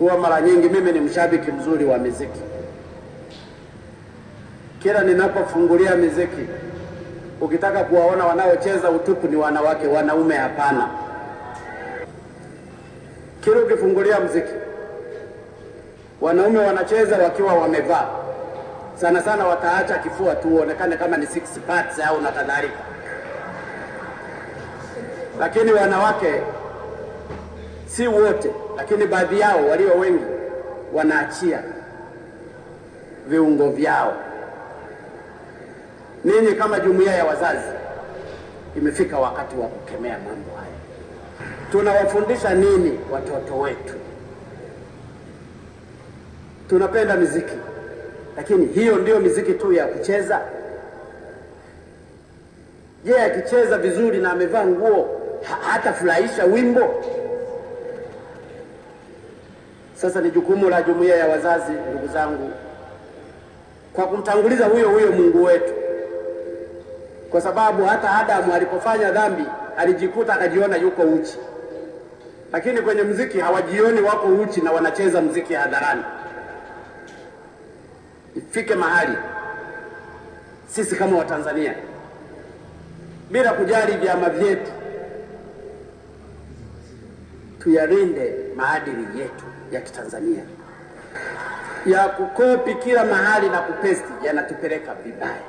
Huwa mara nyingi mimi ni mshabiki mzuri wa miziki. Kila ninapofungulia miziki, ukitaka kuwaona wanaocheza utupu ni wanawake, wanaume hapana. Kila ukifungulia mziki, wanaume wanacheza wakiwa wamevaa sana sana, wataacha kifua tu uonekane kama ni six parts au na kadhalika, lakini wanawake si wote, lakini baadhi yao walio wengi wanaachia viungo vyao. Ninyi kama jumuiya ya wazazi, imefika wakati wa kukemea mambo haya. Tunawafundisha nini watoto wetu? Tunapenda miziki, lakini hiyo ndiyo miziki tu ya kucheza? Je, akicheza vizuri na amevaa nguo ha hatafurahisha wimbo? Sasa ni jukumu la jumuiya ya wazazi, ndugu zangu, kwa kumtanguliza huyo huyo Mungu wetu, kwa sababu hata Adamu alipofanya dhambi alijikuta akajiona yuko uchi, lakini kwenye mziki hawajioni wako uchi na wanacheza mziki hadharani. Ifike mahali sisi kama Watanzania, bila kujali vyama vyetu, tuyalinde maadili yetu ya Kitanzania. Ya kukopi kila mahali na kupesti yanatupeleka vibaya.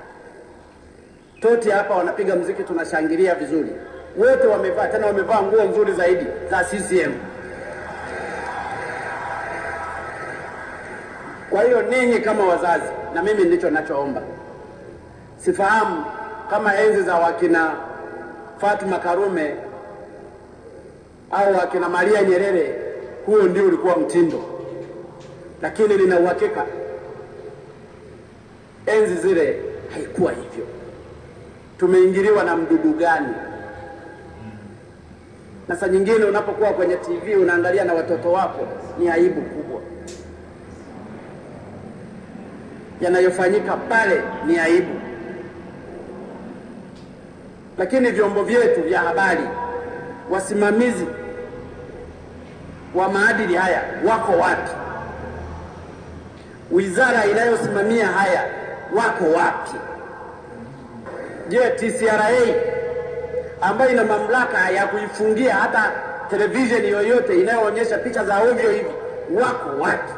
Toti hapa wanapiga mziki, tunashangilia vizuri, wote wamevaa, tena wamevaa nguo nzuri zaidi za CCM. Kwa hiyo ninyi kama wazazi, na mimi ndicho nachoomba, sifahamu kama enzi za wakina Fatuma Karume au akina Maria Nyerere huo ndio ulikuwa mtindo, lakini nina uhakika enzi zile haikuwa hivyo. Tumeingiliwa na mdudu gani? Na saa nyingine unapokuwa kwenye TV unaangalia na watoto wako, ni aibu kubwa. Yanayofanyika pale ni aibu, lakini vyombo vyetu vya habari, wasimamizi wa maadili haya wako wapi? Wizara inayosimamia haya wako wapi? Je, TCRA ambayo ina mamlaka ya kuifungia hata televisheni yoyote inayoonyesha picha za ovyo hivi wako wapi?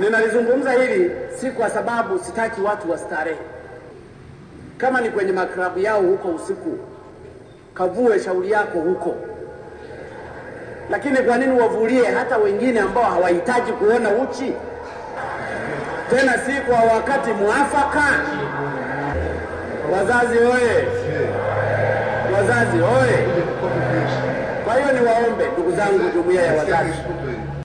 Ninalizungumza hili si kwa sababu sitaki watu wastarehe. Kama ni kwenye maklabu yao huko usiku, kavue shauri yako huko lakini kwa nini wavulie hata wengine ambao hawahitaji kuona uchi, tena si kwa wakati mwafaka? Wazazi oye! Wazazi oye! Kwa hiyo ni waombe ndugu zangu, jumuiya ya wazazi,